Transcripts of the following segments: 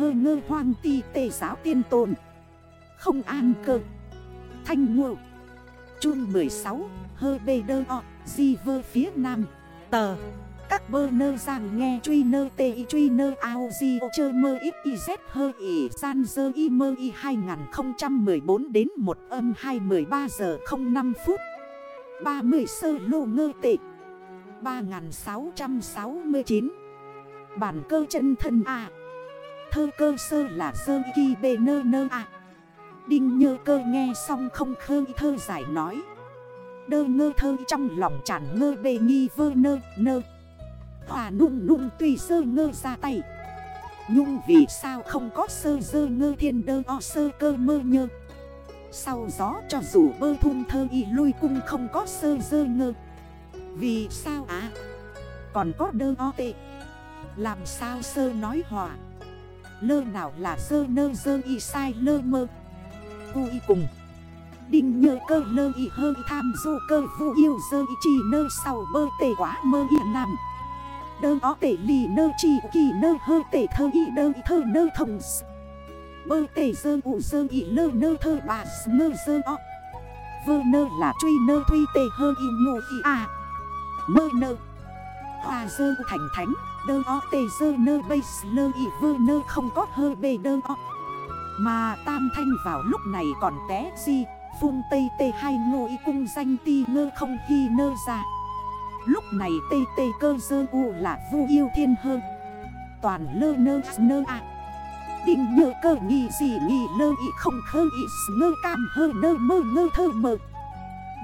hơ ngơ hoang ti tề giáo tiên tồn. Không an cơ. Thanh ngộ. Chun 16 hơ bê đơ o, Di vơ phía nam. Tờ. Các bơ nơ giang nghe truy nơ tê y truy nơ ao di ô chơ mơ ít y z hơ y san dơ y mơ y 2014 đến 1 âm 2 13 giờ 05 phút. 30 sơ lô ngơ tệ. 3669 Bản cơ chân thân à Thơ cơ sơ là sơ kỳ bê nơ nơ à. Đinh nhơ cơ nghe xong không khơ thơ giải nói. Đơ ngơ thơ trong lòng tràn ngơ bê nghi vơ nơ nơ. Hòa nung nung tùy sơ ngơ ra tay. Nhung vì sao không có sơ dơ ngơ thiên đơ o sơ cơ mơ nhơ. Sau gió cho dù bơ thun thơ y lui cung không có sơ dơ ngơ. Vì sao á Còn có đơ o tệ Làm sao sơ nói hòa? Lơ nào là sơ nơ dơ y sai lơ mơ. Cu y cùng. Đinh nhơ cơ lơ y hơi tham du cơ vụ yêu dơ y chỉ nơ sau bơ tề quá mơ y nằm. Đơ ó tể lì nơ chỉ kỳ nơ hơ tể thơ y đơ y thơ nơ thông Bơ tể dơ ụ dơ y lơ nơ thơ bà nơ dơ ó Vơ nơ là truy nơ thuy tề hơ y ngô y à Mơ nơ. Hòa dơ thành thánh. Đơ o tê dơ nơ bây lơ y vơ nơ không có hơ bê đơ o. Mà tam thanh vào lúc này còn té gì Phun tây tê hai ngô y cung danh ti ngơ không khi nơ ra. Lúc này tê tê cơ dơ u là vu yêu thiên hơn Toàn lơ nơ nơ ạ à. Định nhờ cơ nghi gì nghi lơ y không khơ y ngơ cam hơ nơ mơ ngơ thơ mơ.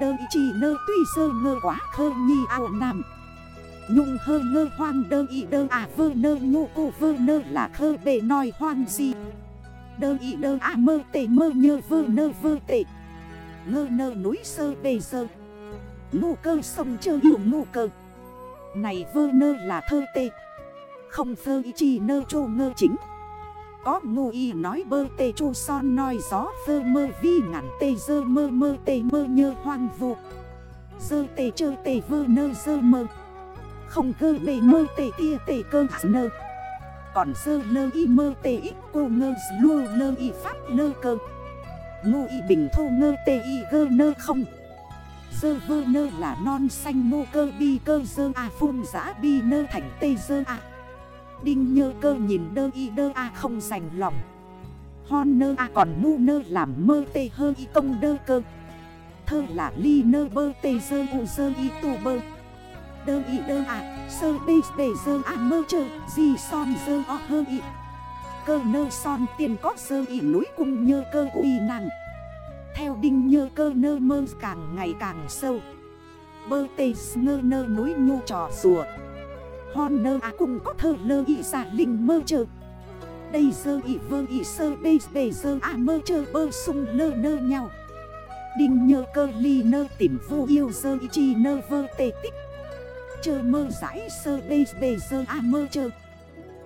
Đơ y chỉ nơ tuy sơ ngơ quá khơ nhi ao nằm Nhung hơ ngơ hoang đơ y đơ à vơ nơ nhu cô vơ nơ là khơ bề nói hoang gì Đơ y đơ à mơ tệ, mơ nhơ vơ nơ vơ tệ. Ngơ nơ núi sơ bề sơ. Ngu cơ sông chơ hiểu ngu cơ. Này vơ nơ là thơ tê. Không phơ y chi nơ chô ngơ chính. Có ngu y nói bơ tê chô son nói gió phơ mơ vi ngắn tê, dơ mơ mơ tê, mơ nhơ hoang vụ Dơ tê chơ tê vơ nơ dơ mơ. Không cơ bề mơ tê tia tê cơ nơ. Còn sơ lơ y mơ tê ít cô ngơ lô lơ y pháp lơ cơ. Ngô y bình thô ngơ tê y gơ nơ không. Dơ vơ nơ là non xanh mô cơ bi cơ dơ a phun giã bi nơ thành tê dơ a. Đinh nhơ cơ nhìn đơ y đơ a không dành lòng. Hon nơ a còn mu nơ làm mơ tê hơ y công đơ cơ. Thơ là ly nơ bơ tê dơ u dơ y tu bơ. Đơ y đơ à sơ bê bê dơ à mơ chơ Di son dơ o hơ y Cơ nơ son tiền có sơ y núi cung nhơ cơ uy nặng, theo đinh nhơ cơ nơ mơ càng ngày càng sâu. Bơ tê ngơ nơ núi nhu trò rùa. Hòn nơ à cùng có thơ lơ y giả linh mơ chơ. Đây dơ y vơ y sơ bê bê dơ à mơ chơ bơ sung lơ nơ nhau. Đinh nhơ cơ ly nơ tìm vô yêu dơ y chi nơ vơ tê tích. Chơ mơ giải sơ bê bê sơ a mơ chơ.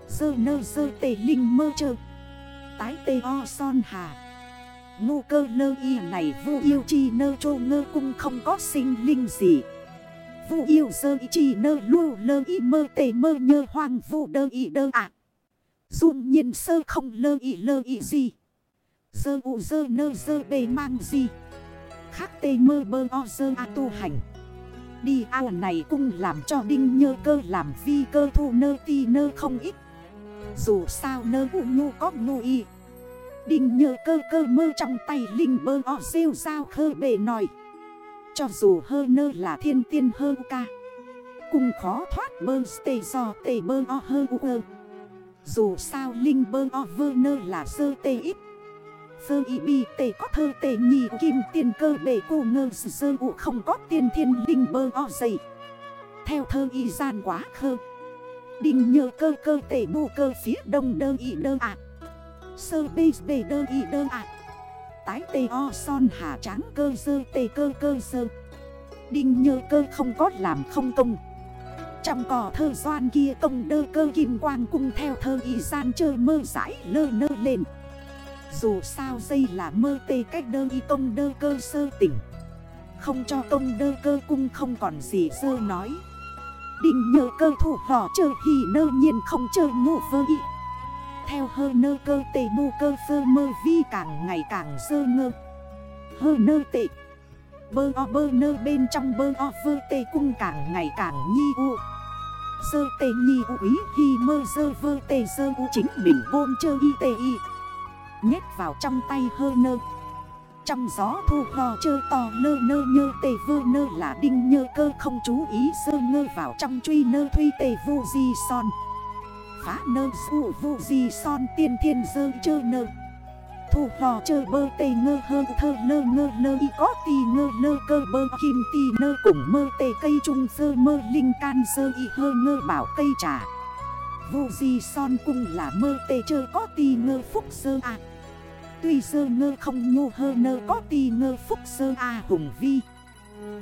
Sơ nơ sơ tê linh mơ chơ. Tái tê o son hà. Ngu cơ lơ y này vu yêu chi nơ chô ngơ cung không có sinh linh gì. Vu yêu sơ y chi nơ lưu lơ y mơ tề mơ nhơ hoang vu đơ y đơ ạ. À. Dung nhiên sơ không lơ y lơ y gì. Sơ u sơ nơ sơ bề mang gì. Khác tê mơ bơ o sơ a tu hành. Đi ao này cung làm cho đinh nhơ cơ làm vi cơ thu nơ ti nơ không ít. Dù sao nơ u nhu có nhu y. Đinh nhơ cơ cơ mơ trong tay linh bơ o rêu sao khơ bề nòi. Cho dù hơ nơ là thiên tiên hơ ca Cùng khó thoát bơ tê do tê bơ o hơ u ơ Dù sao linh bơ o vơ nơ là sơ tê ít. Sơ y bi tê có thơ tê nhì kim tiền cơ bể cô ngơ sơ ụ không có tiền thiên linh bơ o dày. Theo thơ y gian quá khơ. Đình nhờ cơ cơ tê bù cơ phía đông đơ y đơ ạ. À. Sơ bê bê đơ y đơ ạ. Tái tê o son hà tráng cơ dơ tê cơ cơ dơ Đinh nhơ cơ không có làm không công. Trong cỏ thơ doan kia công đơ cơ kim quang cung theo thơ y gian chơi mơ giải lơ nơ lên. Dù sao dây là mơ tê cách đơ y công đơ cơ sơ tỉnh. Không cho công đơ cơ cung không còn gì dơ nói. Định nhờ cơ thủ hò chơi hì nơ nhiên không chơi ngủ vơ y. Theo hơ nơ cơ tê bu cơ sơ mơ vi càng ngày càng sơ ngơ. Hơ nơ tệ Bơ o bơ nơ bên trong bơ o vơ tê cung càng ngày càng nhi u. Sơ tê nhi u ý hi mơ sơ vơ tê sơ u chính mình bôn chơ y tê y. Nhét vào trong tay hơ nơ. Trong gió thu hò chơ to lơ nơ nhơ tề vơ nơ là đinh nhơ cơ không chú ý sơ ngơ vào trong truy nơ thuy tề vô di son. Phá nơ su vô di son tiên thiên dơ chơ nơ. Thu hò chơ bơ tê ngơ hơ thơ lơ ngơ lơ y có tì ngơ lơ cơ bơ kim tì nơ cùng mơ tê cây trung sơ mơ linh can sơ y hơ ngơ bảo cây trà. Vô di son cung là mơ tê chơ có tì ngơ phúc sơ à. Tuy sơ ngơ không nhô hơ nơ, có tì ngơ phúc sơ à hùng vi.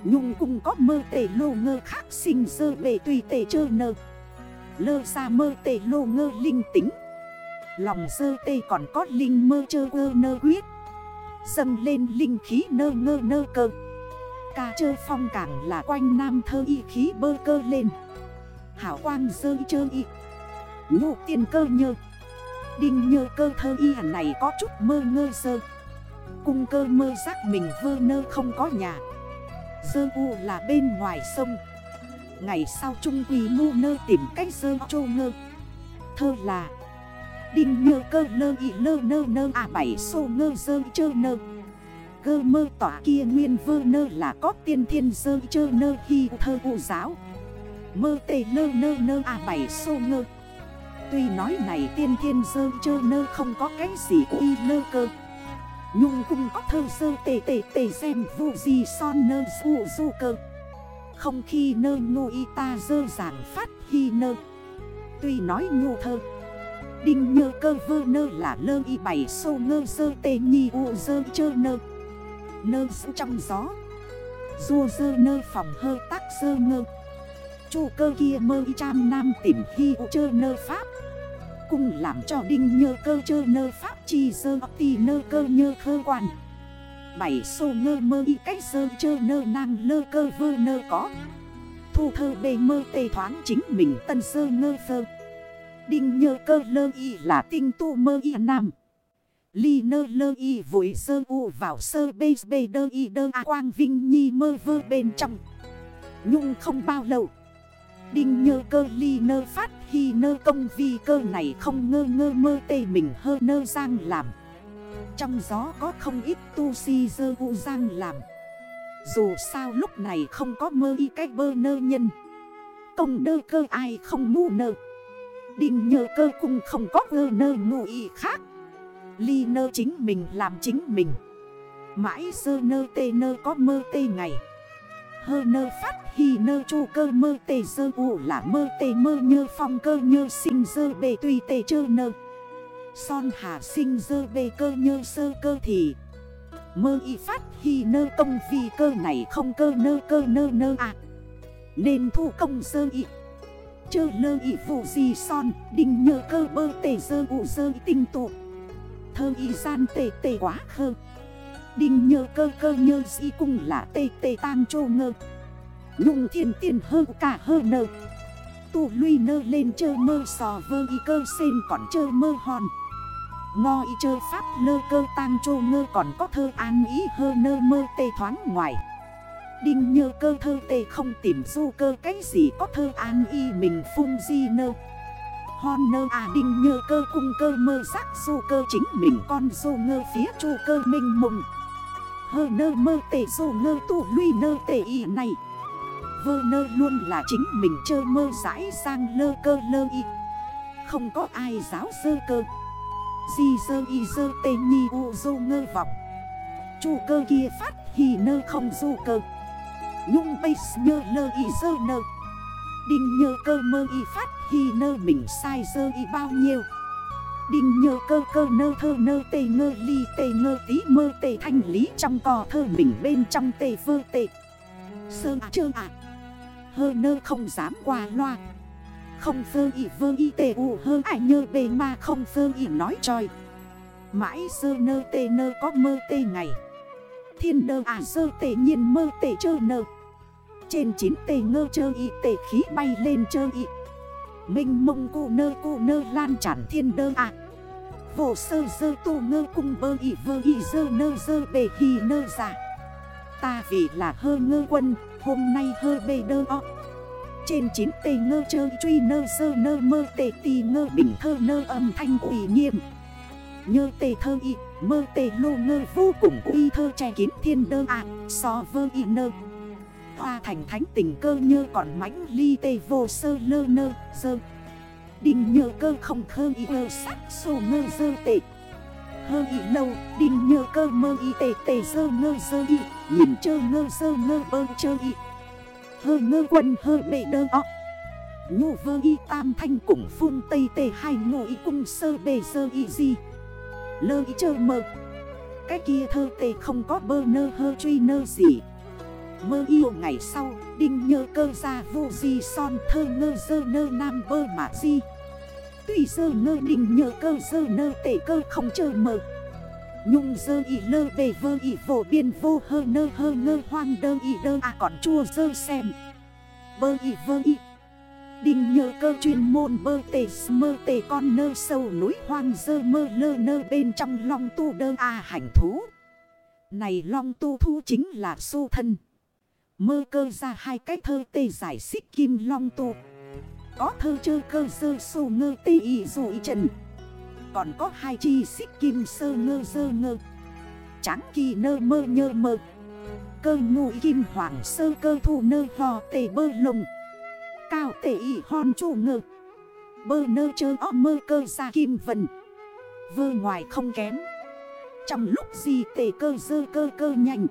Nhung cũng có mơ tể lô ngơ khác sinh sơ bể tùy tể chơ nơ. Lơ xa mơ tể lô ngơ linh tính. Lòng sơ tê còn có linh mơ chơ ngơ nơ quyết. Dâng lên linh khí nơ ngơ nơ cơ. Ca chơ phong càng là quanh nam thơ y khí bơ cơ lên. Hảo quang sơ y chơ y. Ngụ tiền cơ nhơ. Đinh nhơ cơ thơ y này có chút mơ ngơ sơ. Cung cơ mơ giác mình vơ nơ không có nhà. Sơ u là bên ngoài sông. Ngày sau trung quỳ ngu nơ tìm cách sơ chô ngơ. Thơ là, Đinh nhơ cơ lơ y lơ nơ nơ à bảy sô ngơ dơ chơ nơ. Cơ mơ tỏa kia nguyên vơ nơ là có tiên thiên dơ chơ nơ hi thơ u giáo. Mơ tê lơ nơ nơ à bảy sô ngơ. Tuy nói này tiên thiên dơ chơ nơ không có cái gì của y nơ cơ. Nhung cũng có thơ sơ tê tê tê xem vụ gì son nơ su su cơ. Không khi nơ ngô y ta dơ giảng phát hi nơ. Tuy nói ngô thơ, Đinh nhơ cơ vơ nơ là lơ y bảy sô ngơ sơ tê nhi u dơ chơ nơ. Nơ sơ trong gió dù dơ nơ phòng hơ tác sơ ngơ. Chu cơ kia mơ y trăm nam tìm hi u chơ nơ pháp cung làm cho đinh nhơ cơ chơ nơ pháp chi sơ ti nơ cơ nhơ khơ quan Bảy sô ngơ mơ y cách sơ chơ nơ năng lơ cơ vơ nơ có Thu thơ bề mơ tê thoáng chính mình tân sơ ngơ phơ Đinh nhơ cơ lơ y là tinh tu mơ y nam. Ly nơ lơ y vội sơ u vào sơ bê bê đơ y đơ a quang vinh nhi mơ vơ bên trong. Nhung không bao lâu. Đinh nhơ cơ ly nơ phát hi nơ công vi cơ này không ngơ ngơ mơ tê mình hơ nơ giang làm. Trong gió có không ít tu si dơ u giang làm. Dù sao lúc này không có mơ y cách bơ nơ nhân. Công đơ cơ ai không mu nơ. Đinh nhơ cơ cũng không có ngơ nơ ngụ y khác Ly nơ chính mình làm chính mình Mãi sơ nơ tê nơ có mơ tê ngày Hơ nơ phát hi nơ chu cơ mơ tê sơ u là mơ tê mơ nhơ phong cơ nhơ sinh dơ bề tùy tê chơ nơ. Son hà sinh dơ bề cơ nhơ sơ cơ thì. Mơ y phát hi nơ công vì cơ này không cơ nơ cơ nơ nơ à. Nên thu công sơ y. Chơ lơ y vụ gì son Đình nhơ cơ bơ tề dơ ụ dơ tinh tụ. Thơ y gian tê tê quá khơ. Đinh nhơ cơ cơ nhơ di cung là tê tê tang chô ngơ. Nhung thiên tiền hơ cả hơ nơ. Tụ luy nơ lên chơ mơ sò vơ y cơ sen còn chơ mơ hòn. Ngo y chơ pháp lơ cơ tang chô ngơ còn có thơ an ý hơ nơ mơ tê thoáng ngoài. Đinh nhơ cơ thơ tê không tìm du cơ cái gì có thơ an y mình phun di nơ. Hon nơ à đinh nhơ cơ cung cơ mơ sắc du cơ chính mình con du ngơ phía chu cơ minh mùng Hơ nơ mơ tệ dô ngơ tụ luy nơ tệ y này. Vơ nơ luôn là chính mình chơ mơ giải sang lơ cơ lơ y. Không có ai giáo sơ cơ. Di sơ y sơ tê nhi u dô ngơ vọng. Chu cơ kia phát hì nơ không dô cơ. Nhung bây nhơ lơ y sơ nơ. Đinh nhơ cơ mơ y phát hì nơ mình sai sơ y bao nhiêu. Đinh nhơ cơ cơ nơ thơ nơ tê ngơ ly tê ngơ tí mơ tê thanh lý trong cò thơ mình bên trong tê vơ tê. Sơ à chơ à. Hơ nơ không dám qua loa. Không sơ y vơ y tê u hơ ải nhơ bề mà không sơ y nói tròi. Mãi sơ nơ tê nơ có mơ tê ngày. Thiên đơ à sơ tê nhiên mơ tê chơ nơ. Trên chín tê ngơ chơ y tê khí bay lên chơ y. Minh mông cụ nơ cụ nơ lan tràn thiên đơ à vô sơ dơ tô ngơ cung bơ y vơ y dơ nơ dơ bề hì nơ giả Ta vì là hơ ngơ quân, Hôm nay hơ bề đơ o. Trên chín tê ngơ chơi truy nơ dơ nơ mơ tê tì ngơ bình thơ nơ âm thanh ủy nghiêm Nhơ tê thơ y, mơ tê lô ngơ vô cùng uy thơ che kín thiên đơ ạ So vơ y nơ. Hoa thành thánh tình cơ như còn mãnh ly tê vô sơ lơ nơ, dơ. Đinh nhơ cơ không khơ y ơ sắc sô ngơ dơ tệ. Hơ y lâu, đinh nhơ cơ mơ y tê tê dơ ngơ dơ y. Nhìn chơ ngơ dơ ngơ bơ chơ y. Hơ ngơ quần hơ bệ đơ ọ nhu vơ y tam thanh cùng phun tây tê hai ngộ y cung sơ bề sơ y gì Lơ y chơ mơ. Cái kia thơ tê không có bơ nơ hơ truy nơ gì. Mơ yêu ngày sau, Đinh nhơ cơ ra vô di son thơ ngơ dơ nơ nam bơ mà di. Tuy dơ ngơ đinh nhơ cơ dơ nơ tể cơ không chơ mơ Nhung dơ y lơ bề vơ y vô biên vô hơ nơ hơ ngơ hoang đơ y đơ à còn chua dơ xem. Bơ y vơ y. Đinh nhơ cơ chuyên môn bơ tề mơ tề con nơ sâu núi hoang dơ mơ lơ nơ bên trong long tu đơ a hành thú. Này long tu thu chính là su thân. Mơ cơ ra hai cái thơ tê giải xích kim long tu Có thơ chơ cơ sơ sô ngơ tê y dụ trần. Còn có hai chi xích kim sơ ngơ dơ ngơ. Tráng kỳ nơ mơ nhơ mơ. Cơ ngụy kim hoàng sơ cơ thu nơ hò tê bơ lồng Cao tê y hòn chủ ngơ. Bơ nơ chơ o mơ cơ ra kim vần. Vơ ngoài không kém. Trong lúc gì tê cơ dơ cơ cơ nhanh.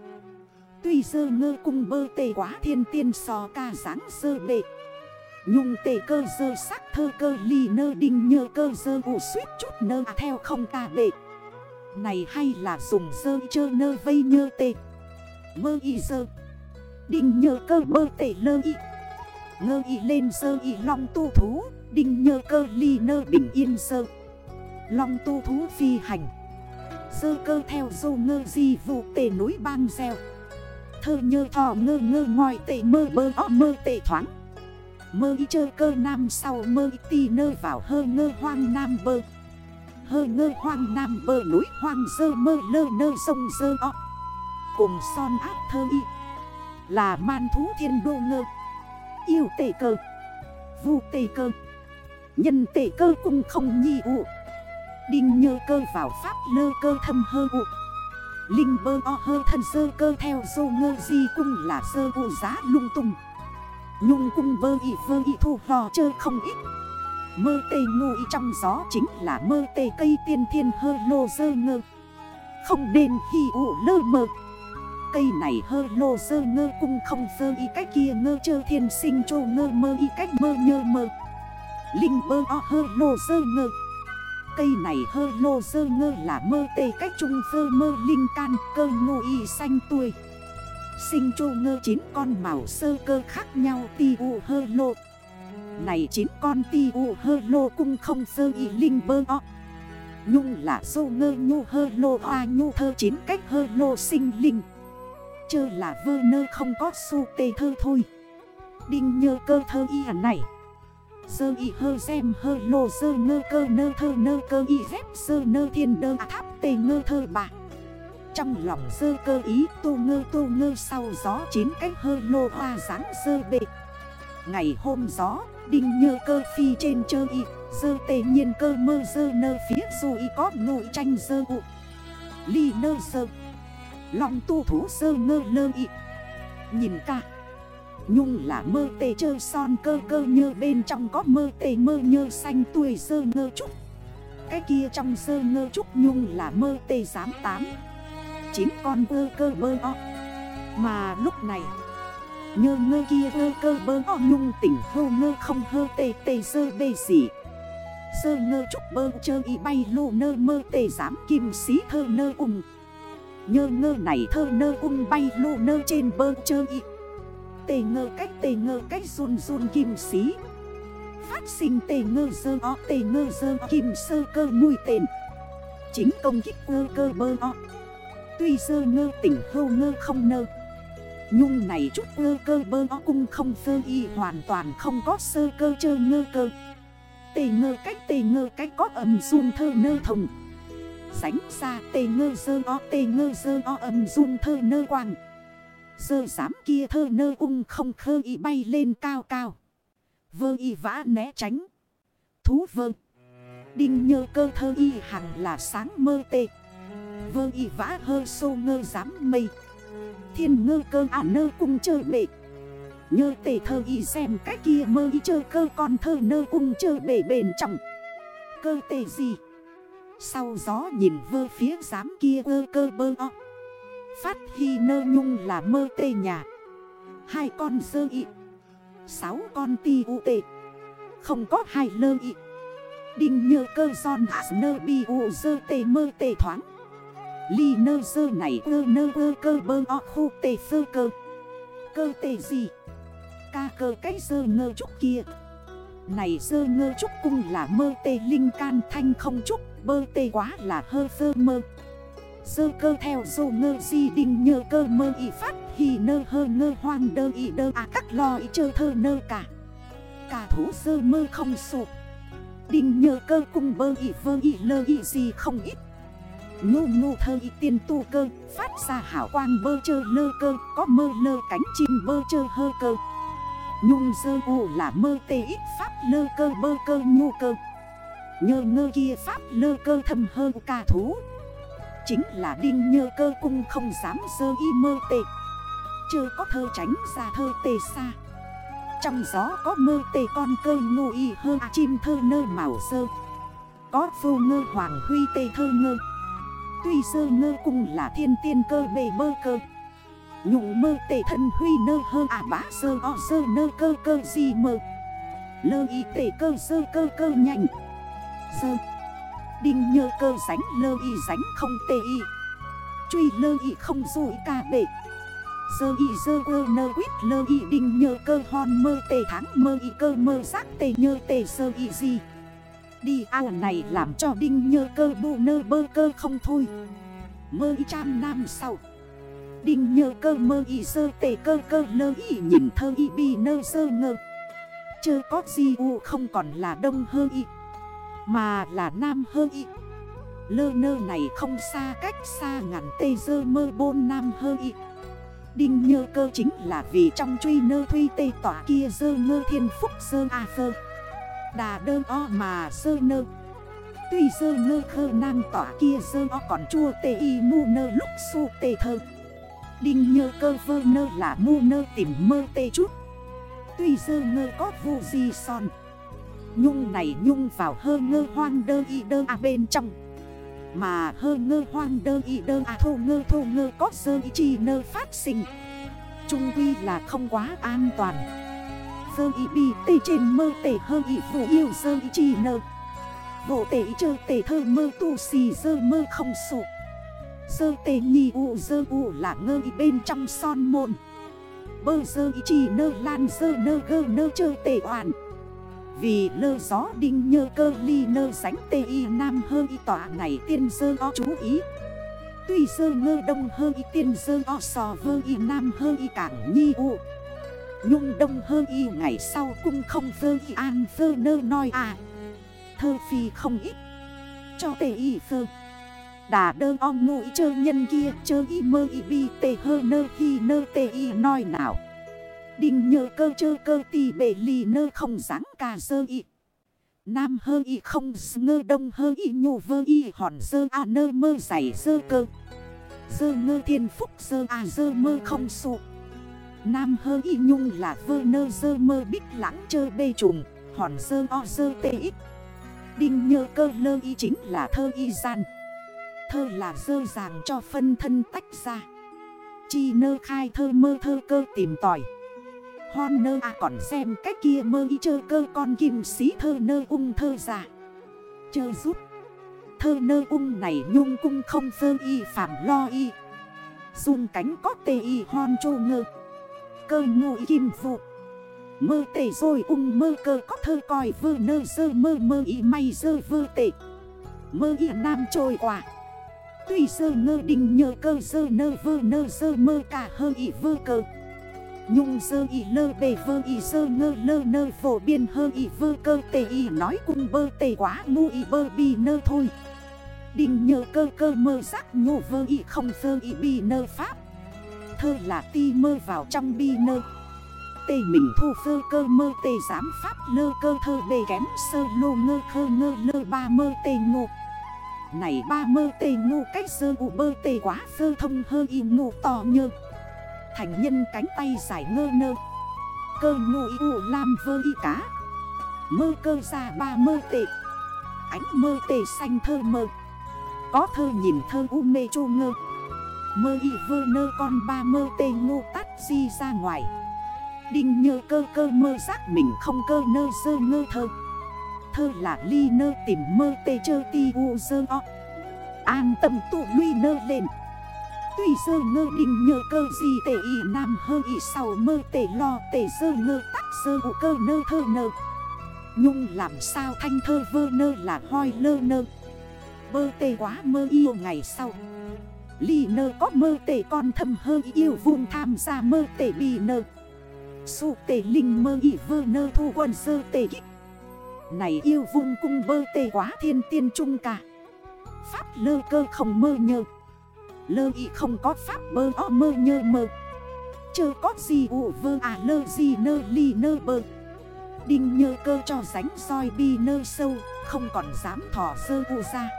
Tuy dơ ngơ cung bơ tề quá thiên tiên so ca dáng sơ bệ. Nhung tề cơ dơ sắc thơ cơ ly nơ đinh nhơ cơ dơ ụ suýt chút nơ à theo không ca bệ. Này hay là dùng dơ chơ nơ vây nhơ tề. Mơ y dơ. Đinh nhơ cơ bơ tề lơ y. Ngơ y lên dơ y long tu thú. Đinh nhơ cơ ly nơ bình yên dơ. Long tu thú phi hành. Dơ cơ theo dô ngơ di vụ tề núi bang gieo. Thơ nhơ thò ngơ ngơ ngòi tệ mơ bơ o mơ tệ thoáng. Mơ y chơ cơ nam sau mơ y tì nơ vào hơ ngơ hoang nam bơ. Hơ ngơ hoang nam bơ núi hoang dơ mơ lơ nơ sông dơ o. Cùng son áp thơ y Là man thú thiên đô ngơ. Yêu tệ cơ, Vu tệ cơ, Nhân tệ cơ cũng không nhi ụ Đinh nhơ cơ vào pháp lơ cơ thâm hơ ụ Linh bơ o hơ thân sơ cơ theo dô ngơ di cung là sơ u giá lung tung. Nhung cung vơ y vơ y thu hò chơ không ít. Mơ tê ngô y trong gió chính là mơ tê cây tiên thiên hơ lô dơ ngơ. Không nên hi ụ lơ mơ. Cây này hơ lô dơ ngơ cung không dơ y cách kia ngơ chơ thiên sinh chô ngơ mơ y cách mơ nhơ mơ. Linh bơ o hơ lô dơ ngơ. Cây này hơ lô dơ ngơ là mơ tê cách trung phơ mơ linh can, cơ ngô y xanh tuổi Sinh chô ngơ chín con màu sơ cơ khác nhau ti u hơ lô. Này chín con ti u hơ lô cung không sơ y linh bơ o. Nhung là dô ngơ nhu hơ lô hoa nhu thơ chín cách hơ lô sinh linh. Chơ là vơ nơ không có su tê thơ thôi. Đinh nhơ cơ thơ y à này. Sơ y hơ xem hơ lô sơ ngơ cơ nơ thơ nơ cơ y dép sơ nơ thiên đơ tháp tê ngơ thơ bạc Trong lòng sơ cơ ý, tô ngơ tô ngơ sau gió chín cách hơ lô hoa dáng sơ bệ Ngày hôm gió, đinh nhơ cơ phi trên chơ y, Sơ tê nhiên cơ mơ sơ nơ phía dù y có nội tranh sơ ụ Ly nơ sơ. Lòng tu thú sơ ngơ lơ y. Nhìn ca. Nhung là mơ tê chơ son cơ cơ như bên trong có mơ tê mơ như xanh tuổi sơ ngơ trúc. Cái kia trong sơ ngơ trúc nhung là mơ tê giám tám. Chín con ơ cơ bơ o. Mà lúc này, Nhơ ngơ kia ơ cơ bơ o, nhung tỉnh hô ngơ không hơ tê tê sơ bê xỉ Sơ ngơ trúc bơ chơ y bay lô nơ, mơ tê giám kim xí thơ nơ ung. Nhơ ngơ này thơ nơ ung, bay lô nơ trên bơ chơ y tề ngơ cách tề ngơ cách run run kim xí Phát sinh tề ngơ dơ o tề ngơ dơ kim sơ cơ mùi tên. Chính công kích cơ cơ bơ o. Tuy dơ ngơ tỉnh hâu ngơ không nơ. Nhung này chút ngơ cơ bơ o cung không phơ y, hoàn toàn không có sơ cơ chơ ngơ cơ. Tề ngơ cách tề ngơ cách có ẩm run thơ nơ thồng. Sánh xa tề ngơ dơ o tề ngơ dơ o, âm run thơ nơ quàng Dơ dám kia thơ nơ ung không khơ y bay lên cao cao. Vơ y vã né tránh. Thú vơ. Đinh nhơ cơ thơ y hằng là sáng mơ tê. Vơ y vã hơ sô ngơ dám mây. Thiên ngơ cơ ả nơ cung chơi bệ Nhơ tề thơ y xem cái kia mơ y chơi cơ con thơ nơ cung chơi bể bền trọng. Cơ tề gì? Sau gió nhìn vơ phía giám kia ơ cơ bơ o. Phát hy nơ nhung là mơ tê nhà. Hai con sơ y Sáu con ti u tê. Không có hai lơ y Đinh nhơ cơ giòn hạ nơ bi u dơ tê mơ tê thoáng. Ly nơ dơ này ơ nơ ơ cơ bơ o khu tê sơ cơ. Cơ tê gì? Ca cơ cái dơ ngơ trúc kia. Này dơ ngơ trúc cung là mơ tê linh can thanh không trúc. Bơ tê quá là hơ dơ mơ. Dơ cơ theo dô ngơ di đình nhơ cơ mơ y phát Hì nơ hơ ngơ hoang đơ y đơ à các lo y chơ thơ nơ cả. Cả thú dơ mơ không sụp. Đình nhơ cơ cùng bơ y vơ y lơ y gì không ít. Ngu ngu thơ y tiên tu cơ, Phát ra hảo quang bơ chơ lơ cơ, Có mơ lơ cánh chim bơ chơ hơ cơ. Nhung dơ u là mơ tê ít pháp lơ cơ bơ cơ nhu cơ. Nhơ ngơ kia pháp lơ cơ thầm hơ ca thú Chính là đinh nhơ cơ cung không dám dơ y mơ tệ. Chưa có thơ tránh ra thơ tê xa. Trong gió có mơ tê con cơ ngô y hơ à, chim thơ nơ màu sơ Có vô ngơ hoàng huy tê thơ ngơ. Tuy sơ ngơ cung là thiên tiên cơ bề bơ cơ. Nhụ mơ tệ thân huy nơ hơ à bá sơ o sơ nơ cơ cơ gì mơ. Lơ y tệ cơ sơ cơ cơ nhanh. Sơ Đinh nhơ cơ ránh lơ y ránh không tê y. Truy lơ y không rủi ca bệ Sơ y sơ ơ nơ quýt lơ y đinh nhơ cơ hòn mơ tê tháng mơ y cơ mơ giác tê nhơ tê sơ y gì. Đi ao này làm cho đinh nhơ cơ bù nơ bơ cơ không thôi. Mơ y trăm năm sau. Đinh nhơ cơ mơ y sơ tê cơ cơ lơ y nhìn thơ y bi nơ sơ ngơ. Chơ có gì u không còn là đông hơ y. Mà là nam hơ y. Lơ nơ này không xa cách xa ngắn tây dơ mơ bôn nam hơ y. Đinh nhơ cơ chính là vì trong truy nơ thuy tây tỏa kia dơ ngơ thiên phúc dơ a phơ. Đà đơ o mà dơ nơ. Tuy dơ ngơ khơ nang tỏa kia dơ o còn chua tê y mu nơ lúc su tê thơ. Đinh nhơ cơ vơ nơ là mu nơ tìm mơ tê chút. Tuy dơ ngơ có vô gì son. Nhung này nhung vào hơ ngơ hoang đơ y đơ à bên trong. Mà hơ ngơ hoang đơ y đơ à thô ngơ thô ngơ có sơ y chi nơ phát sinh. Trung quy là không quá an toàn. Sơ y bi tê trên mơ tê hơ y vụ yêu sơ y chi nơ. Bộ tê y chơ tê thơ mơ tu xì sơ mơ không sụp. Sơ tê nhi u sơ u là ngơ y bên trong son môn. Bơ sơ y chỉ nơ, lan sơ nơ, gơ nơ chơ tê hoàn vì lơ gió đinh nhơ cơ ly nơ sánh tê y nam hơ y tỏa này tiên sơ o chú ý. Tuy sơ ngơ đông hơ y tiên sơ o sò vơ y nam hơ y cảng nhi u. Nhung đông hơ y ngày sau cung không vơ y an vơ nơ nói à. Thơ phi không ít, Cho tê y vơ. Đà đơ om ngụy chơ nhân kia chơ y mơ y bi tê hơ nơ hi nơ tê y nói nào. Đinh nhơ cơ chơ cơ tì bể lì nơ không dáng cà sơ y. Nam hơ y không ngơ đông hơ y nhô vơ y hòn sơ à nơ mơ giày sơ cơ. Sơ ngơ thiên phúc sơ à sơ mơ không sụ Nam hơ y nhung là vơ nơ sơ mơ bích lãng chơ bê trùng, Hòn sơ o sơ tê ít Đinh nhơ cơ lơ y chính là thơ y gian. Thơ là dơ dàng cho phân thân tách ra. Chi nơ khai thơ mơ thơ cơ tìm tỏi Hon nơ à còn xem cách kia mơ y chơ cơ con kim sĩ thơ nơ ung thơ giả Chơ rút. Thơ nơ ung này nhung cung không phơ y phạm lo y. Dung cánh có tê y, hon chô ngơ. Cơ ngụ kim vụ. Mơ tê rồi ung mơ cơ có thơ coi vơ nơ dơ mơ mơ y may dơ vơ tê. Mơ y nam trôi quả Tuy sơ ngơ đình nhờ cơ sơ nơ vơ nơ sơ mơ, cả hơ y vơ cơ. Nhung sơ y lơ bề vơ y sơ ngơ lơ nơ phổ biên hơ y vơ cơ tề y nói cung bơ tề quá mu y bơ bi nơ thôi. Đình nhờ cơ cơ mơ giác nhô vơ y không dơ y bi nơ pháp. Thơ là ti mơ vào trong bi nơ. Tề mình thu phơ cơ mơ tề giám pháp lơ cơ thơ bề kém sơ lô ngơ khơ ngơ lơ ba mơ tề ngộ. Này ba mơ tề ngộ, cách sơ u bơ tề quá, sơ thông hơ y ngộ tò nhơ. Thành nhân cánh tay giải ngơ nơ Cơ ngô y u lam vơ y cá. Mơ cơ ra ba mơ tệ. Ánh mơ tề xanh thơ mơ. Có thơ nhìn thơ u mê chô ngơ. Mơ y vơ nơ con ba mơ tê ngô tắt di ra ngoài. Đinh nhơ cơ cơ mơ giác mình không cơ nơ sơ ngơ thơ. Thơ là ly nơ tìm mơ tê chơ ti u dơ o. An tâm tụ luy nơ lên. Tuy sơ ngơ đình nhờ cơ gì tệ ý nam hơ ý sau mơ tệ lo tệ sơ ngơ tắc sơ vụ cơ nơ thơ nơ. Nhung làm sao thanh thơ vơ nơ là hoi lơ nơ. Bơ tê quá mơ yêu ngày sau. Ly nơ có mơ tệ con thầm hơ yêu vùng tham gia mơ tệ bì nơ. Su tệ linh mơ ý vơ nơ thu quân sơ tệ kích. Này yêu vùng cung bơ tê quá thiên tiên trung cả Pháp lơ cơ không mơ nhơ Lơ y không có pháp bơ o mơ nhơ mơ. Chơ có gì ụ vơ à lơ gì nơ ly nơ bơ. Đinh nhơ cơ cho ránh soi bi nơ sâu, Không còn dám thỏ sơ u ra.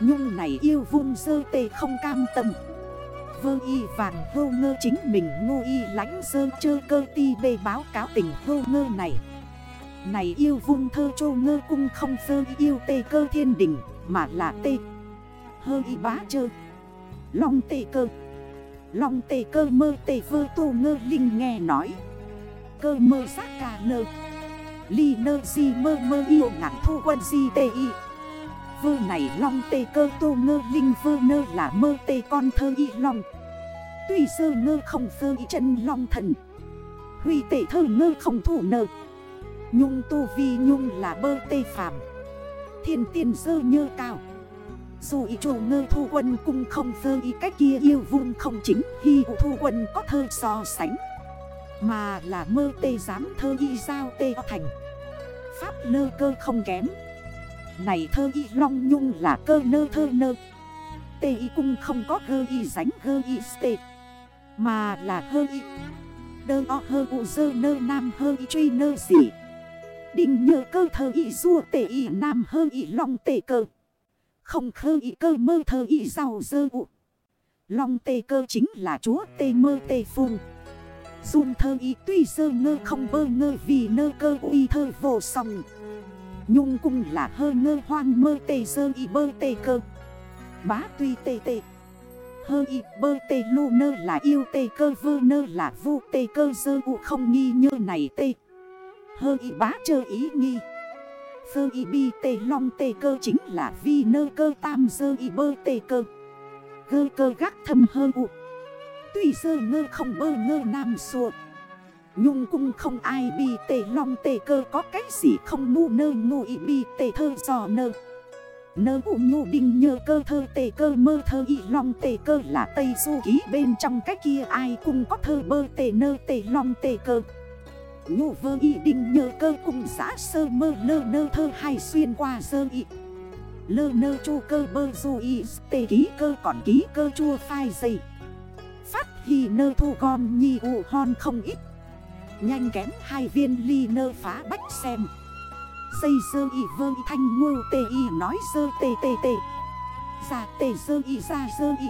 Nhung này yêu vung sơ tê không cam tâm. Vơ y vàng vô ngơ chính mình ngô y lánh sơ chơ cơ ti bê báo cáo tình vô ngơ này. Này yêu vung thơ chô ngơ cung không sơ yêu tê cơ thiên đỉnh Mà là tê. Hơ y bá chơ. Long tê cơ. Long tê cơ mơ tê vơ tô ngơ linh nghe nói. Cơ mơ sát cà nơ. Ly nơ si mơ mơ yêu ngạn thu quân si tê y. Vơ này long tê cơ tô ngơ linh vơ nơ là mơ tê con thơ y long. Tuy sơ ngơ không phơ y chân long thần. Huy tê thơ ngơ không thủ nơ. Nhung tu vi nhung là bơ tê phàm. Thiên tiên sơ nhơ cao. Dù ý chủ ngơ thu quân cung không vơ y cách kia yêu vung không chính. Hi thu quân có thơ so sánh, Mà là mơ tê dám thơ y giao tê thành. Pháp lơ cơ không kém, Này thơ y long nhung là cơ nơ thơ nơ. Tê y cung không có gơ y ránh, gơ y stê Mà là hơ y. Đơ o hơ u dơ nơ nam hơ y truy nơ gì Đình nhờ cơ thơ y rua tê y nam hơ y long tê cơ. Không khơ y cơ mơ thơ y giàu dơ u Long tê cơ chính là chúa tê mơ tê phung Dung thơ y tuy sơ ngơ không bơ ngơ vì nơ cơ uy thơ vô sòng. Nhung cung là hơ ngơ hoang mơ tê sơ y bơ tê cơ. Bá tuy tê tê. Hơ y bơ tê lô nơ là yêu tê cơ, vơ nơ là vô tê cơ sơ u không nghi nhơ này tê. Hơ y bá chơ ý nghi. Sơ y bi tê long tê cơ chính là vi nơ cơ tam sơ y bơ tê cơ. Gơ cơ gác thâm hơ ụ Tuy dơ ngơ không bơ ngơ nam xuột Nhung cung không ai bi tê long tê cơ có cái gì không mu nơ ngu y bi tê thơ giò nơ. Nơ ụ nhu đinh nhơ cơ thơ tê cơ mơ thơ y long tê cơ là tây du ký bên trong cái kia ai cũng có thơ bơ tê nơ tê long tê cơ. Nhu vơ y đinh nhơ cơ cùng giã sơ mơ lơ nơ thơ hay xuyên qua sơ y. Lơ nơ chu cơ bơ du y, tê ký cơ còn ký cơ chua phai dày. Phát hi nơ thu con nhi ụ hon không ít. Nhanh kém hai viên ly nơ phá bách xem. Xây sơ y vơ y thanh ngô tê y nói sơ tê tê tê. Ra tê sơ y dạ ra sơ y.